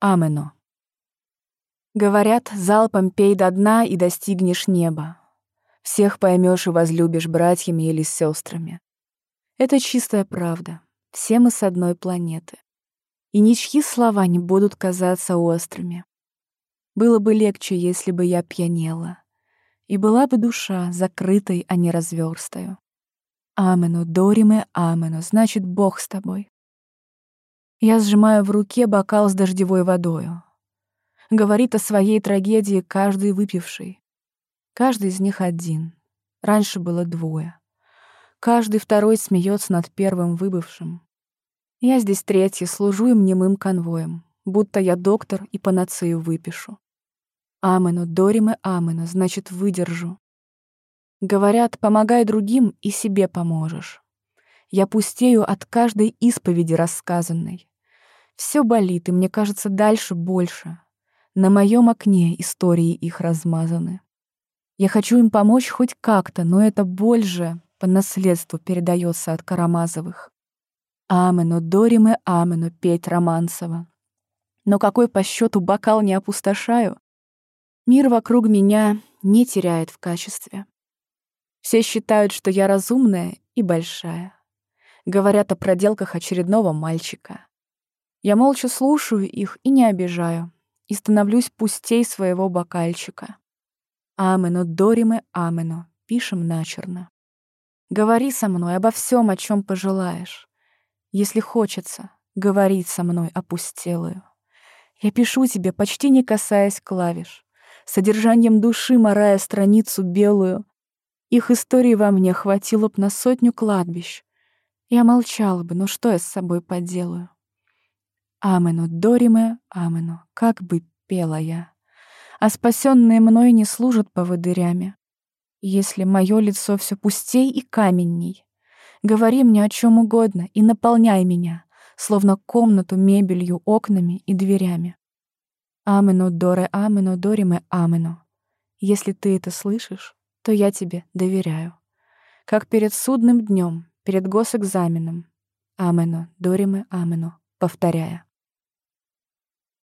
Амено. Говорят, залпом пей до дна и достигнешь неба. Всех поймешь и возлюбишь братьями или сестрами. Это чистая правда. Все мы с одной планеты. И ничьи слова не будут казаться острыми. Было бы легче, если бы я пьянела. И была бы душа закрытой, а не разверстою. Амену, Дориме, Амену, значит, Бог с тобой. Я сжимаю в руке бокал с дождевой водою. Говорит о своей трагедии каждый выпивший. Каждый из них один. Раньше было двое. Каждый второй смеется над первым выбывшим. Я здесь третий, служу им немым конвоем, будто я доктор и панацею выпишу. Амену, Дориме, Амену, значит, выдержу. Говорят, помогай другим, и себе поможешь. Я пустею от каждой исповеди рассказанной. Все болит, и мне кажется, дальше больше. На моем окне истории их размазаны. Я хочу им помочь хоть как-то, но эта боль же по наследству передается от Карамазовых. Амену, Дориме, Амену, петь Романцева. Но какой по счету бокал не опустошаю, мир вокруг меня не теряет в качестве. Все считают, что я разумная и большая. Говорят о проделках очередного мальчика. Я молча слушаю их и не обижаю, и становлюсь пустей своего бокальчика. Амено, Дориме, Амено, пишем начерно. Говори со мной обо всем, о чем пожелаешь. Если хочется, говорить со мной опустелую. Я пишу тебе, почти не касаясь клавиш, содержанием души морая страницу белую, их истории во мне хватило б на сотню кладбищ. Я молчала бы, но что я с собой поделаю? Амену, Дориме, Амену, как бы пела я. А спасенные мной не служат поводырями. Если мое лицо все пустей и каменней, говори мне о чем угодно и наполняй меня, словно комнату мебелью, окнами и дверями. Амену, Доре, Амену, Дориме, Амену. Если ты это слышишь, то я тебе доверяю. Как перед судным днем, перед госэкзаменом. Амено, Дориме, Амено, повторяя.